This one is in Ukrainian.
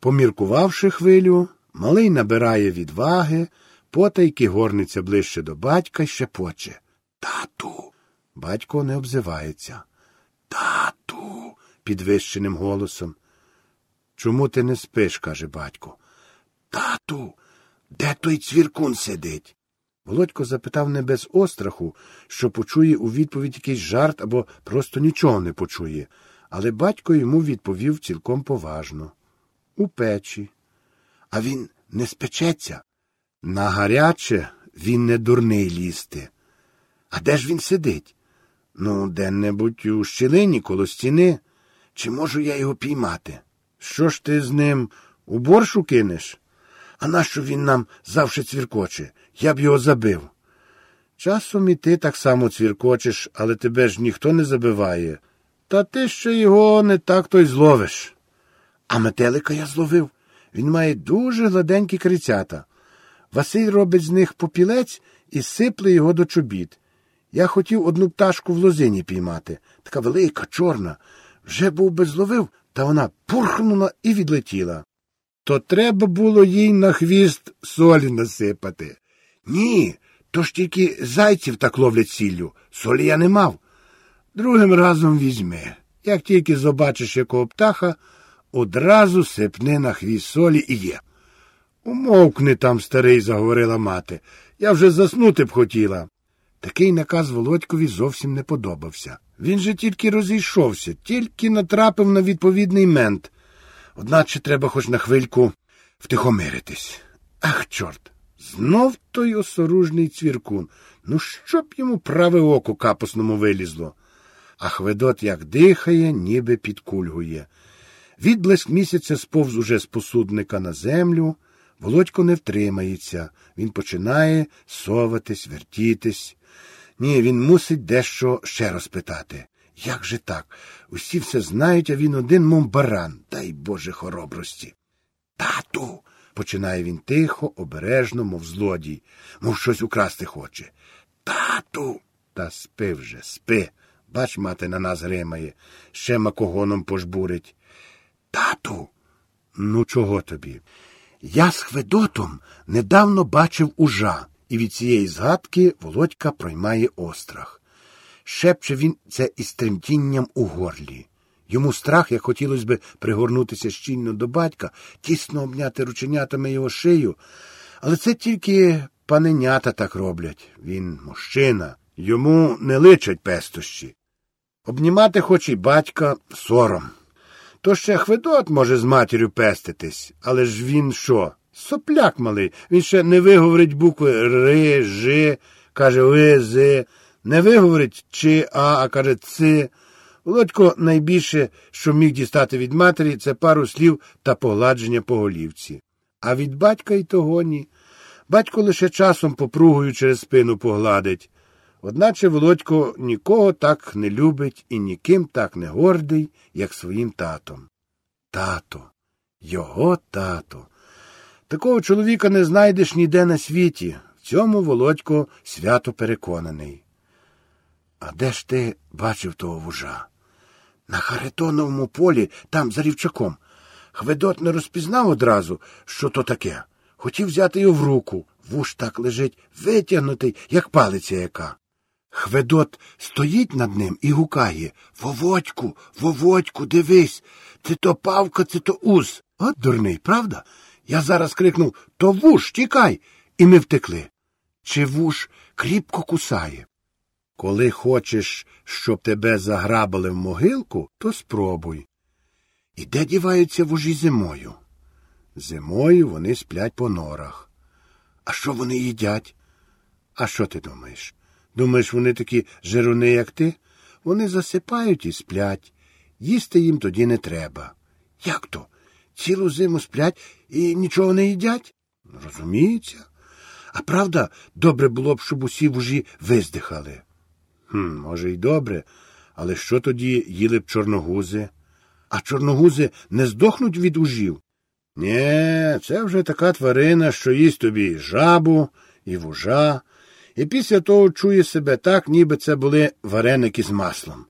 Поміркувавши хвилю, малий набирає відваги, потайки горниться ближче до батька й шепоче. Тату. Батько не обзивається. Тату. підвищеним голосом. Чому ти не спиш? каже батько. Тату, де той цвіркун сидить? Володько запитав не без остраху, що почує у відповідь якийсь жарт або просто нічого не почує, але батько йому відповів цілком поважно. У печі. А він не спечеться. На гаряче він не дурний лізти. А де ж він сидить? Ну, де-небудь у щілині коло стіни. Чи можу я його піймати? Що ж ти з ним у боршу кинеш? А нащо він нам завше цвіркоче? Я б його забив. Часом і ти так само цвіркочеш, але тебе ж ніхто не забиває. Та ти ще його не так то й зловиш. А метелика я зловив. Він має дуже гладенькі крицята. Василь робить з них попілець і сипле його до чобіт. Я хотів одну пташку в лозині піймати, така велика, чорна. Вже був би зловив, та вона пурхнула і відлетіла. То треба було їй на хвіст солі насипати. Ні, то ж тільки зайців так ловлять сіллю. Солі я не мав. Другим разом візьми. Як тільки побачиш якого птаха, одразу сипни на хвіст солі і є. Умовкни там, старий, заговорила мати. Я вже заснути б хотіла. Такий наказ Володькові зовсім не подобався. Він же тільки розійшовся, тільки натрапив на відповідний мент. Одначе треба хоч на хвильку втихомиритись. Ах, чорт! Знов той осоружний цвіркун. Ну, щоб йому праве око капусному вилізло. А Хведот як дихає, ніби підкульгує. Відблиск місяця сповз уже з посудника на землю. Володько не втримається. Він починає соватись, вертітись. Ні, він мусить дещо ще розпитати. Як же так? Усі все знають, а він один, мов баран, дай Боже хоробрості. Тату. починає він тихо, обережно, мов злодій, мов щось украсти хоче. Тату. Та спи вже, спи. Бач, мати на нас гримає, ще макогоном пожбурить. Тату. Ну, чого тобі? Я з Хведотом недавно бачив ужа, і від цієї згадки Володька проймає острах. Шепче він це із тремтінням у горлі. Йому страх, як хотілося би пригорнутися щільно до батька, тісно обняти рученятами його шию, але це тільки паненята так роблять. Він мужчина, йому не личать пестощі. Обнімати хоч і батька сором. То ще Хведот може з матір'ю пеститись, але ж він що? Сопляк малий, він ще не виговорить букви Ри, Жи, каже Ви, Зи, не виговорить чи А, а каже Ци. Володько найбільше, що міг дістати від матері, це пару слів та погладження по голівці. А від батька й того ні. Батько лише часом попругою через спину погладить. Одначе Володько нікого так не любить і ніким так не гордий, як своїм татом. Тато, його тато. Такого чоловіка не знайдеш ніде на світі. В цьому Володько свято переконаний. А де ж ти бачив того вужа? На Харитоновому полі, там за рівчаком. Хведот не розпізнав одразу, що то таке. Хотів взяти його в руку. Вуж так лежить витягнутий, як палиця яка. Хведот стоїть над ним і гукає Воводьку, Воводьку, дивись, це то павка, це то уз. От дурний, правда? Я зараз крикнув То вуш, тікай, і ми втекли. Чи вуш кріпко кусає? Коли хочеш, щоб тебе заграбили в могилку, то спробуй. І де діваються вужі зимою? Зимою вони сплять по норах. А що вони їдять? А що ти думаєш? Думаєш, вони такі жируни, як ти? Вони засипають і сплять. Їсти їм тоді не треба. Як то? Цілу зиму сплять і нічого не їдять? Розуміється. А правда, добре було б, щоб усі вужі виздихали. Хм, Може, й добре, але що тоді їли б чорногузи? А чорногузи не здохнуть від ужів? Нє, це вже така тварина, що їсть тобі і жабу, і вужа, і після того чує себе так, ніби це були вареники з маслом.